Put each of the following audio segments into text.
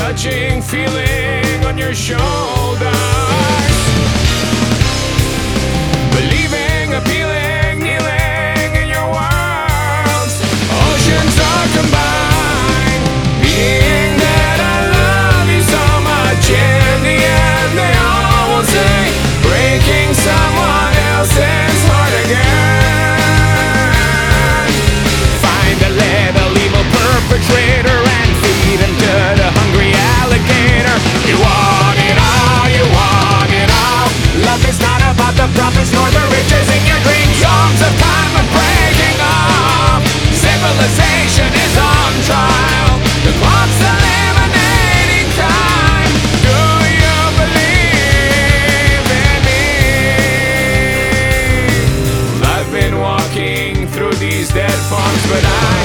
touching feeling on your shoulder. dead forms, but I.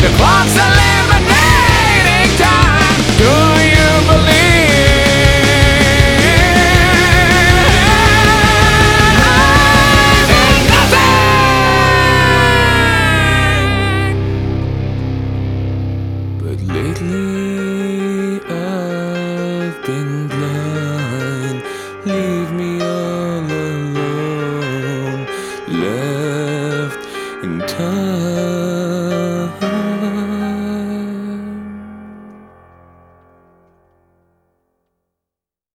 The clock's out.